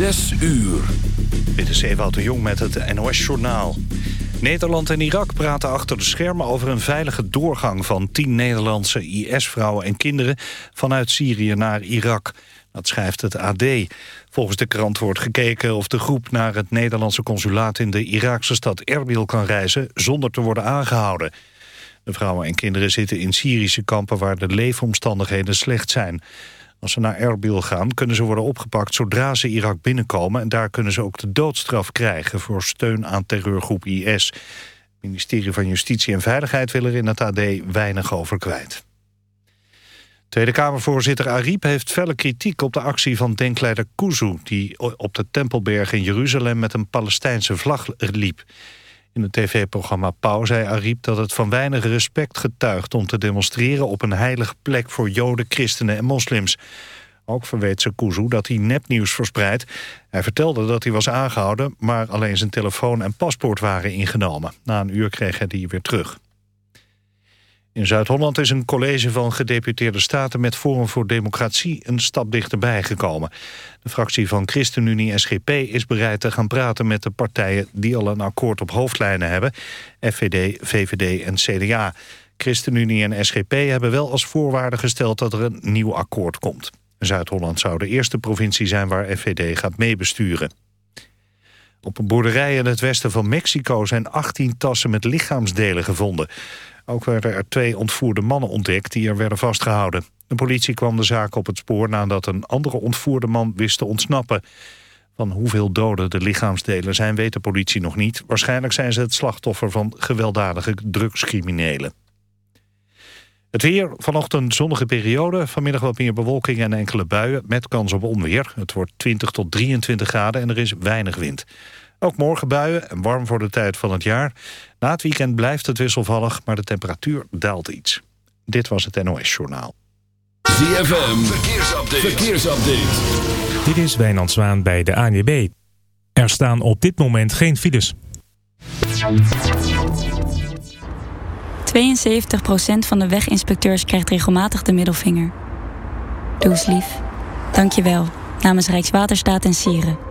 Zes uur. Dit is Ewout de Jong met het NOS-journaal. Nederland en Irak praten achter de schermen over een veilige doorgang... van tien Nederlandse IS-vrouwen en kinderen vanuit Syrië naar Irak. Dat schrijft het AD. Volgens de krant wordt gekeken of de groep naar het Nederlandse consulaat... in de Iraakse stad Erbil kan reizen zonder te worden aangehouden. De vrouwen en kinderen zitten in Syrische kampen... waar de leefomstandigheden slecht zijn... Als ze naar Erbil gaan, kunnen ze worden opgepakt zodra ze Irak binnenkomen... en daar kunnen ze ook de doodstraf krijgen voor steun aan terreurgroep IS. Het ministerie van Justitie en Veiligheid wil er in het AD weinig over kwijt. Tweede Kamervoorzitter Ariep heeft felle kritiek op de actie van denkleider Kuzu... die op de Tempelberg in Jeruzalem met een Palestijnse vlag liep. In het tv-programma Pauw zei Ariep dat het van weinig respect getuigt... om te demonstreren op een heilige plek voor joden, christenen en moslims. Ook verweet ze Kuzu dat hij nepnieuws verspreidt. Hij vertelde dat hij was aangehouden... maar alleen zijn telefoon en paspoort waren ingenomen. Na een uur kreeg hij die weer terug. In Zuid-Holland is een college van gedeputeerde staten met Forum voor Democratie een stap dichterbij gekomen. De fractie van ChristenUnie-SGP is bereid te gaan praten met de partijen die al een akkoord op hoofdlijnen hebben, FVD, VVD en CDA. ChristenUnie en SGP hebben wel als voorwaarde gesteld dat er een nieuw akkoord komt. Zuid-Holland zou de eerste provincie zijn waar FVD gaat meebesturen. Op een boerderij in het westen van Mexico zijn 18 tassen met lichaamsdelen gevonden. Ook werden er twee ontvoerde mannen ontdekt die er werden vastgehouden. De politie kwam de zaak op het spoor nadat een andere ontvoerde man wist te ontsnappen. Van hoeveel doden de lichaamsdelen zijn weet de politie nog niet. Waarschijnlijk zijn ze het slachtoffer van gewelddadige drugscriminelen. Het weer, vanochtend zonnige periode, vanmiddag wat meer bewolking en enkele buien met kans op onweer. Het wordt 20 tot 23 graden en er is weinig wind. Ook morgen buien en warm voor de tijd van het jaar. Na het weekend blijft het wisselvallig, maar de temperatuur daalt iets. Dit was het NOS Journaal. ZFM, verkeersupdate. verkeersupdate. Dit is Wijnand Zwaan bij de ANWB. Er staan op dit moment geen files. 72% van de weginspecteurs krijgt regelmatig de middelvinger. Doe eens lief. Dank je wel. Namens Rijkswaterstaat en Sieren.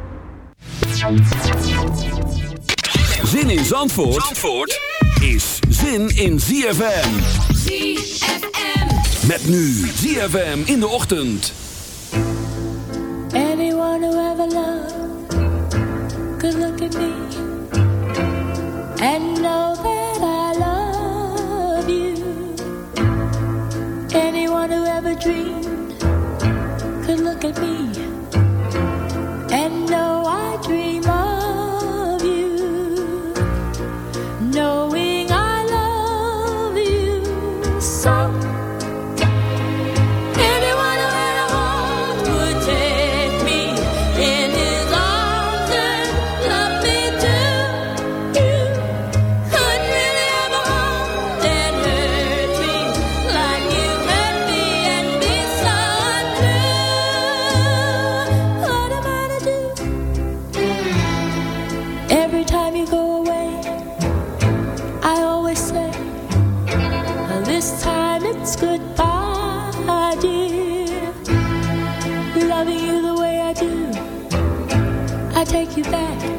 Zin in Zandvoort, Zandvoort is zin in ZFM. ZFM. Met nu ZFM in de ochtend. Anyone who ever loved could look at me and know that I love you. Anyone who ever dreamed could look at me and know take you back.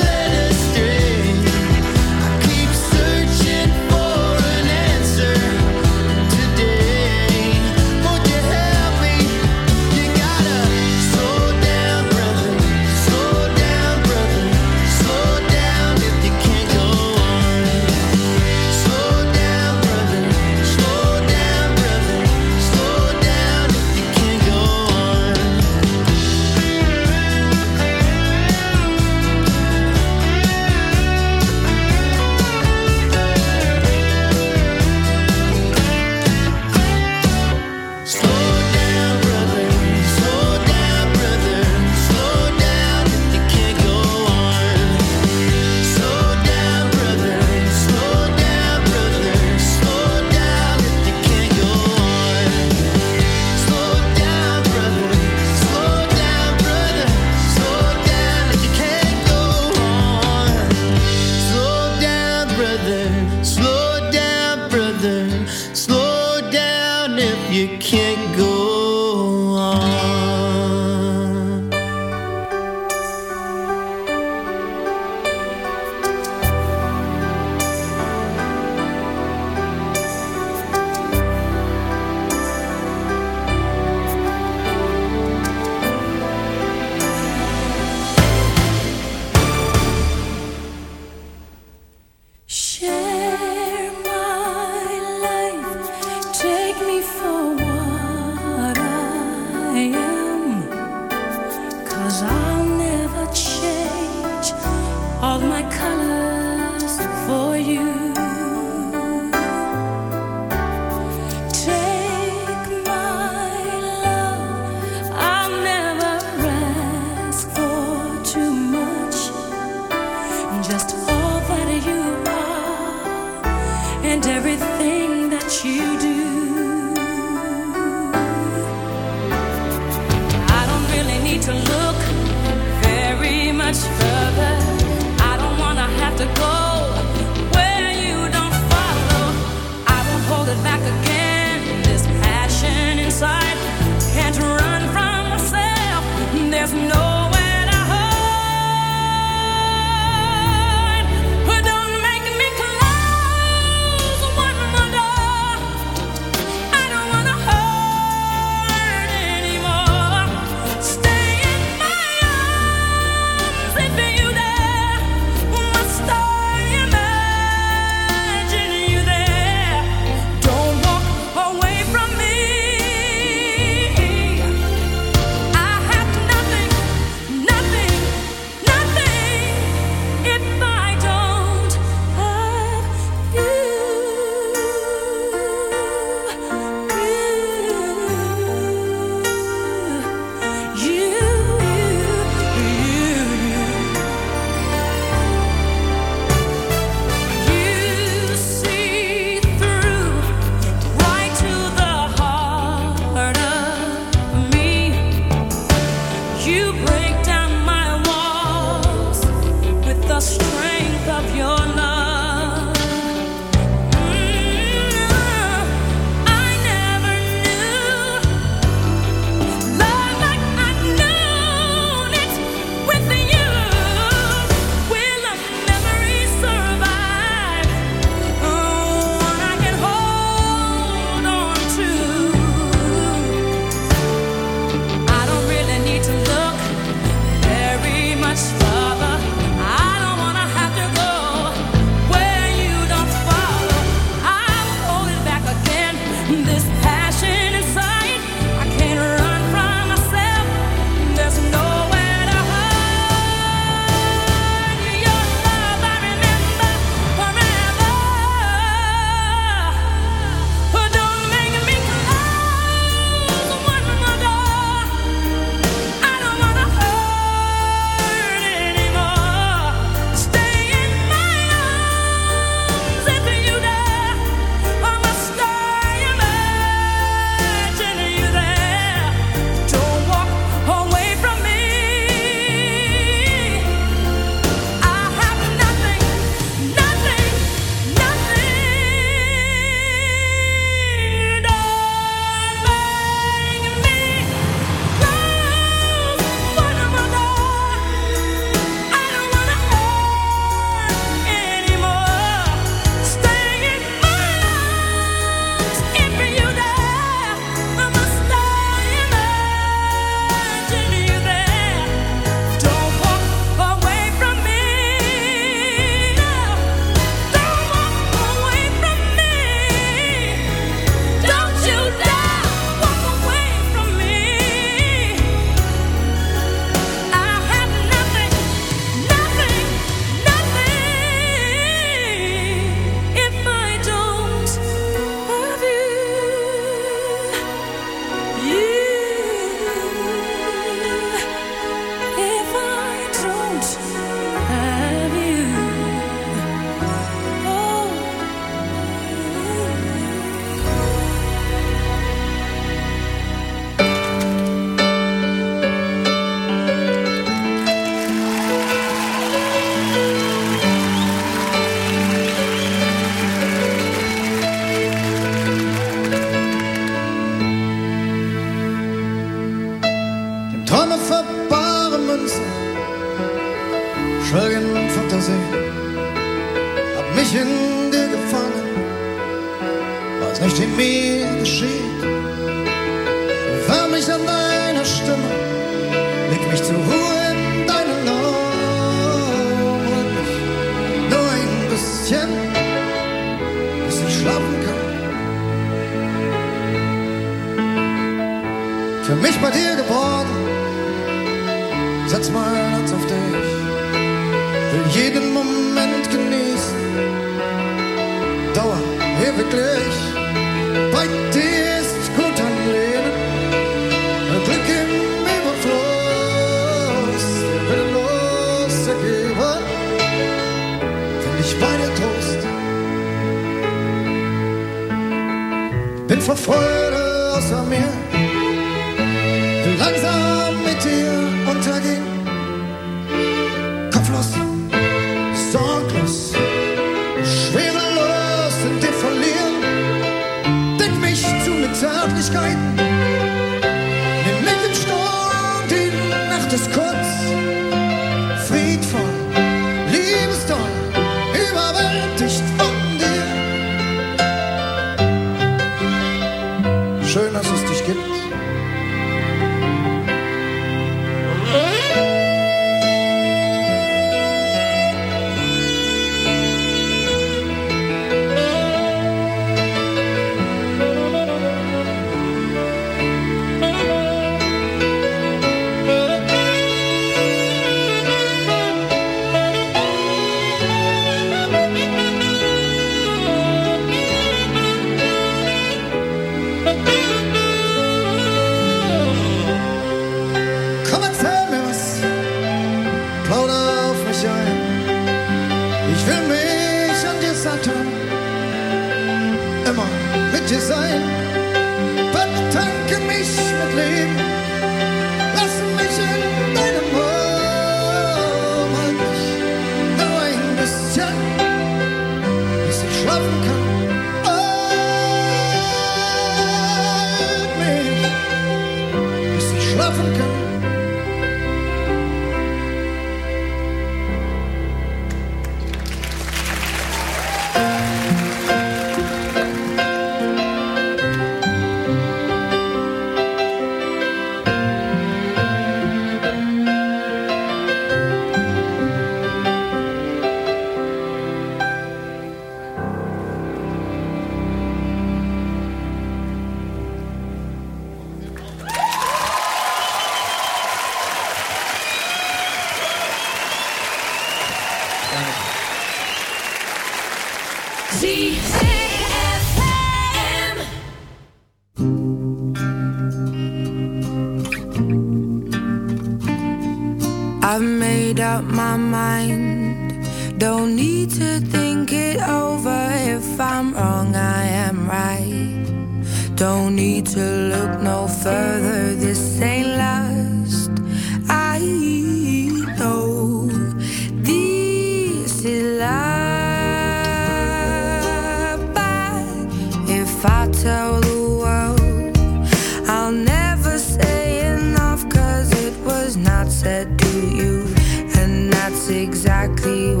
exactly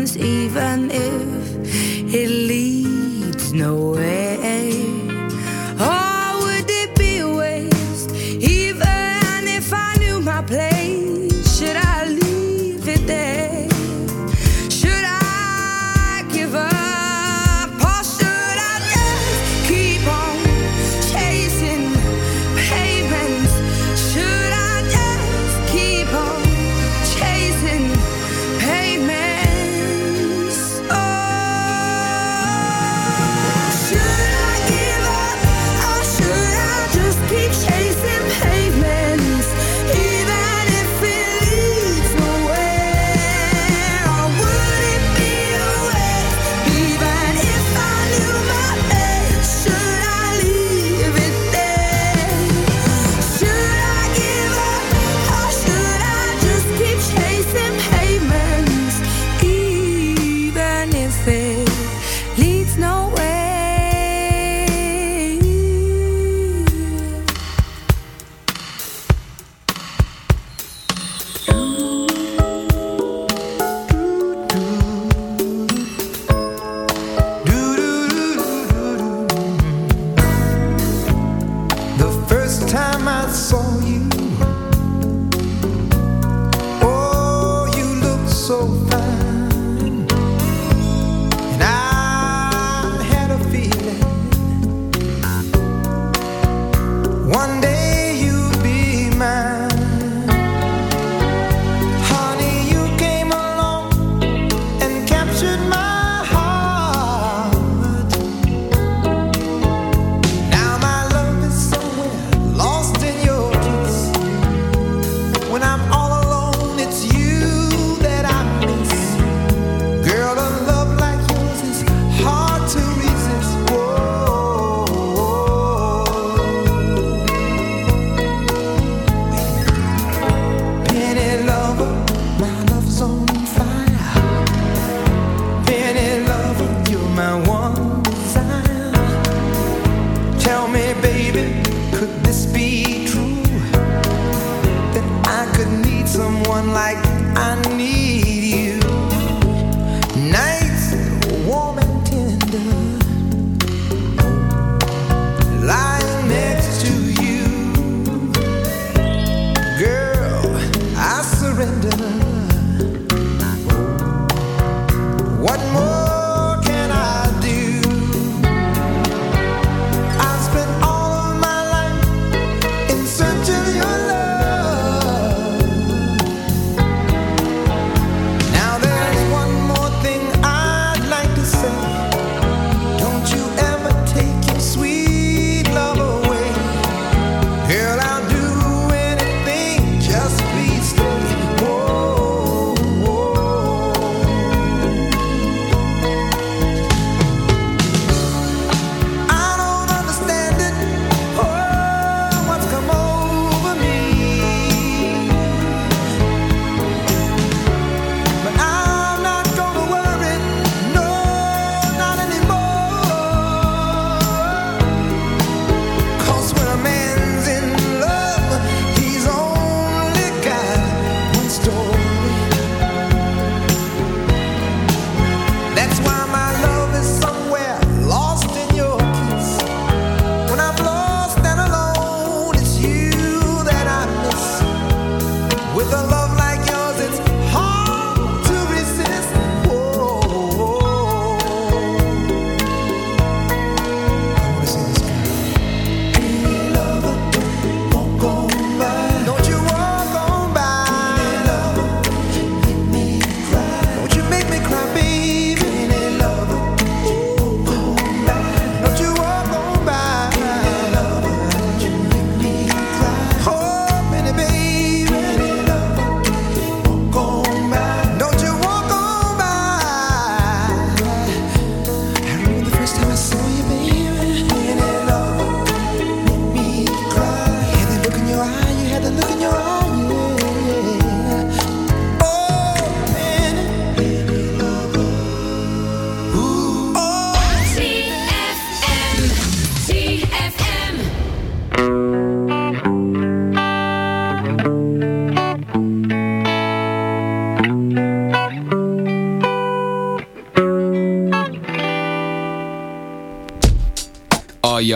distance, even if it leads nowhere.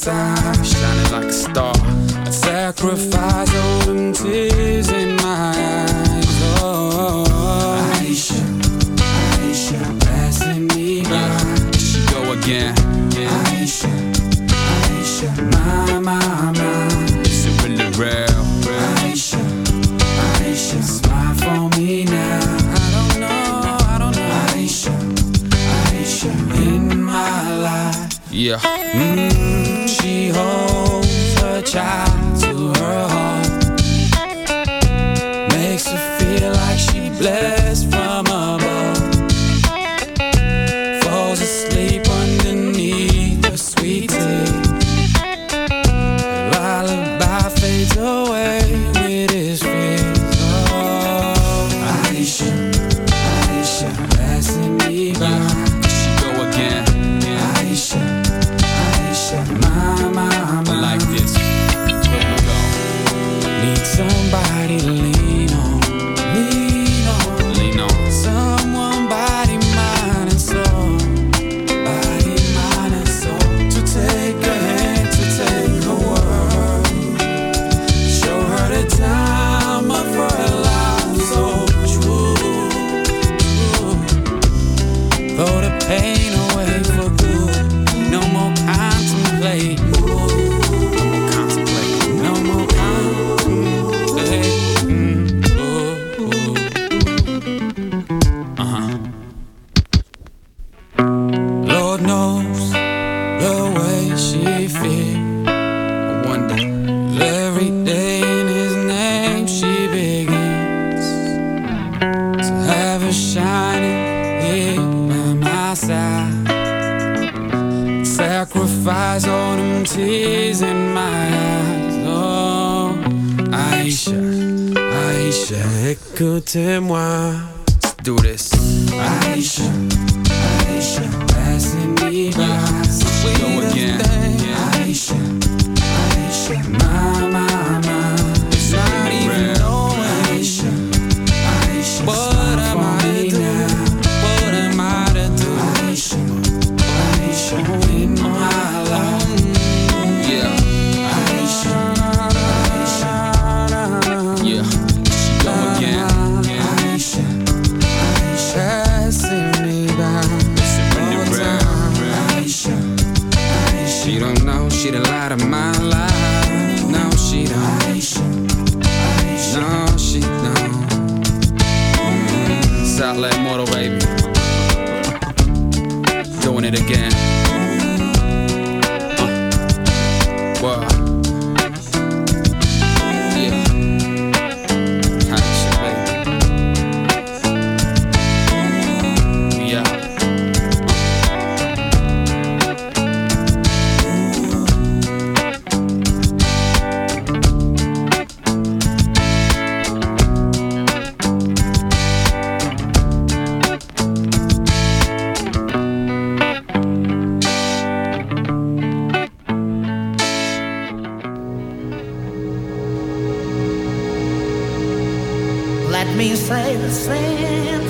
time, shining like a star. I'd sacrifice all them tears me say the same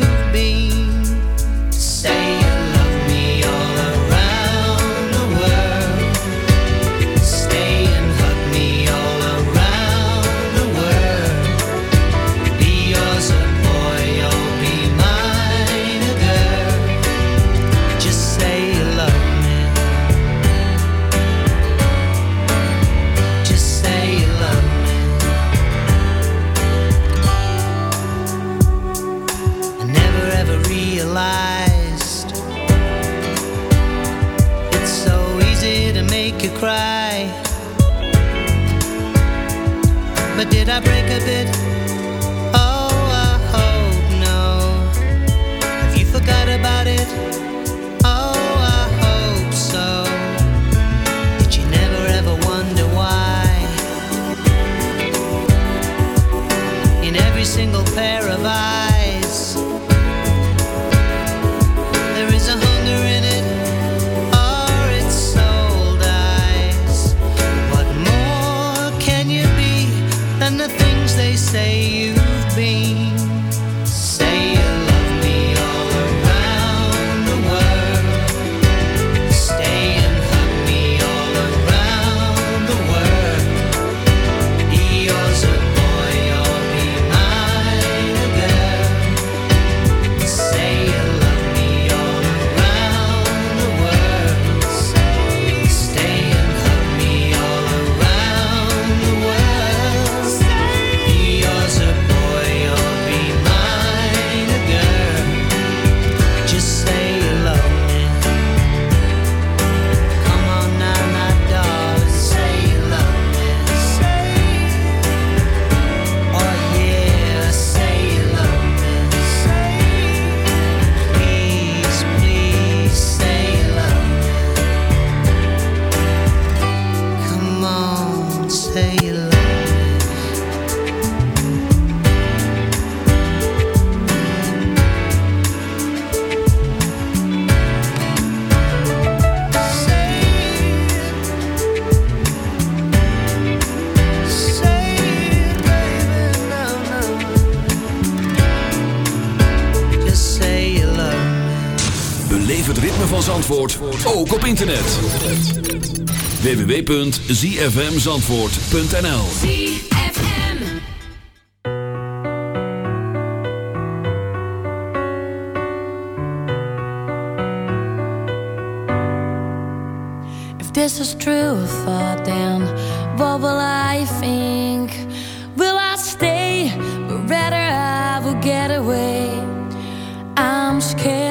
zfmzandvoort.nl If this is true thought then What will I think? Will I stay? But rather I will get away I'm scared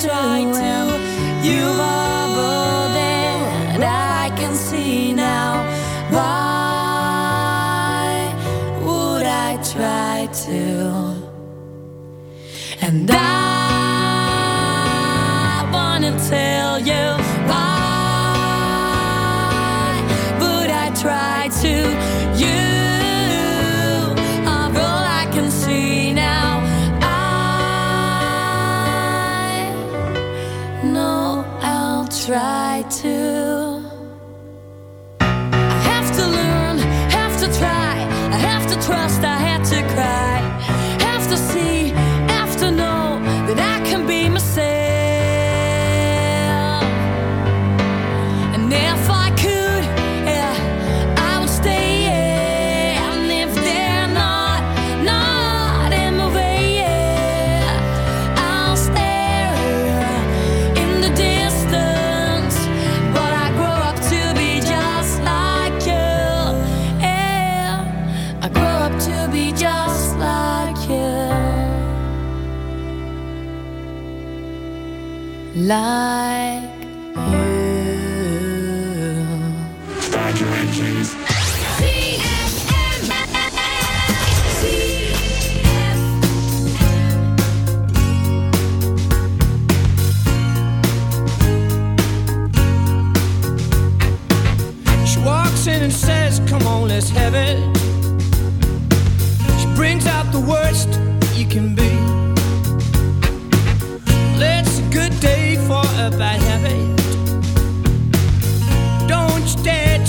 try Like She walks in and says, Come on, let's have it. She brings out the worst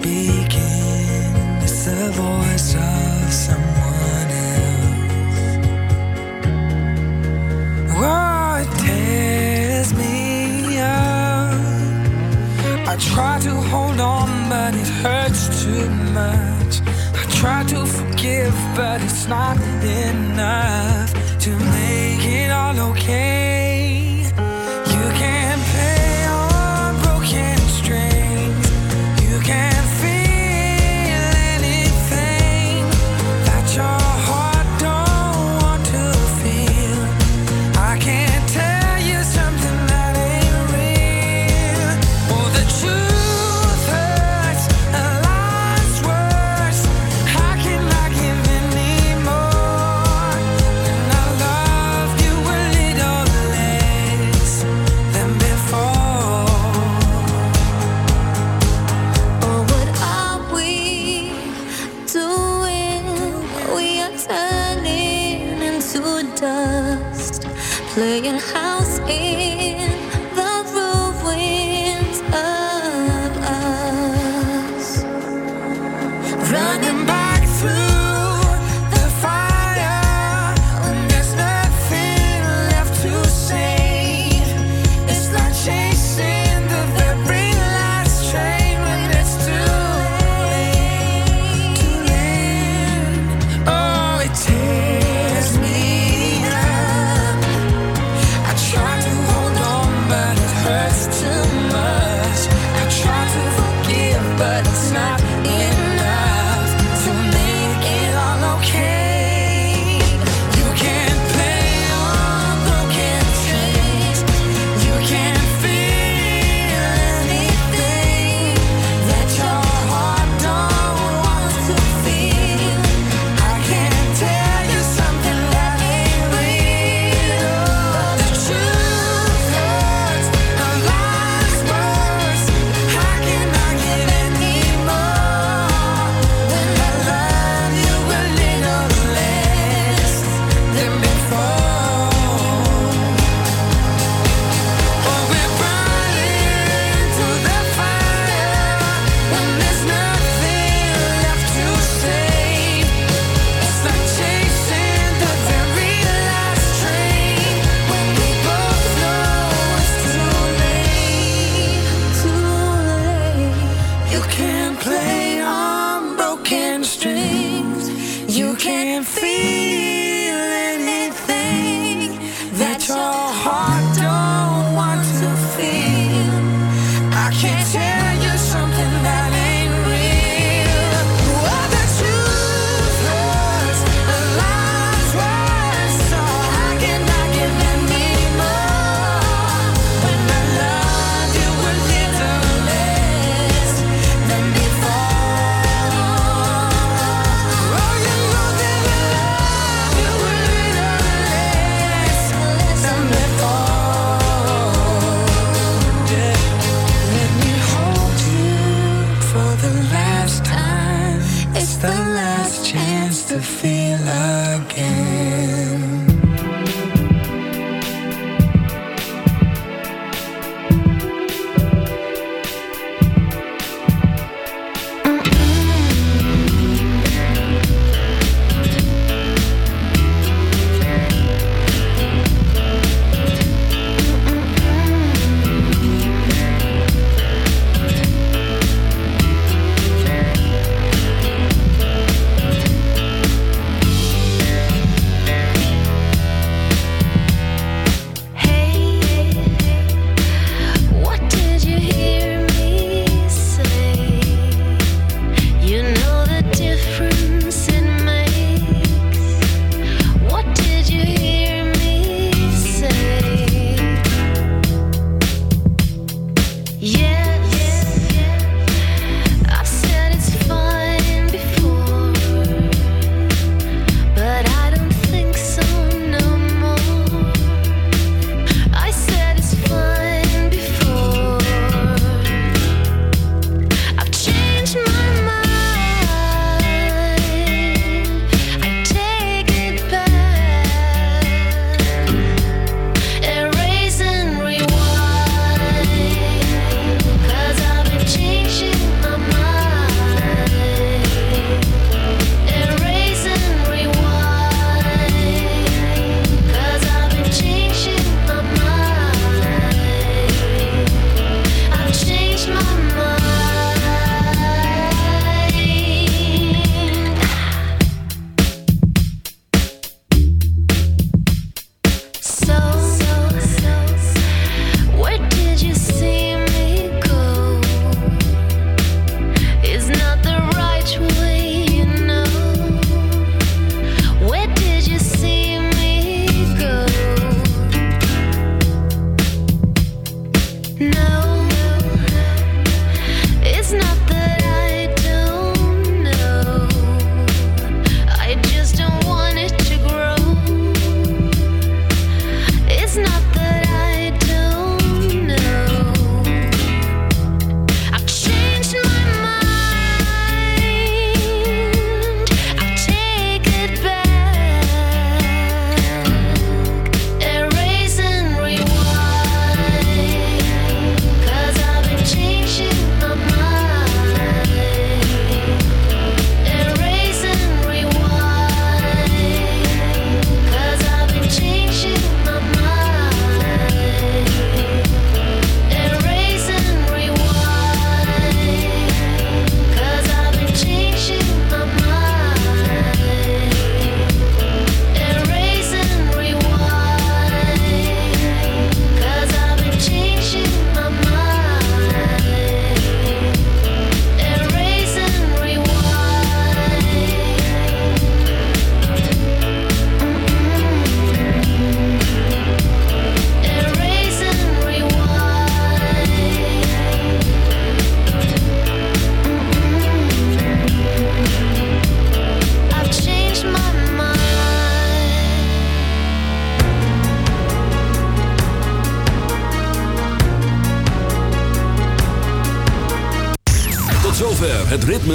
When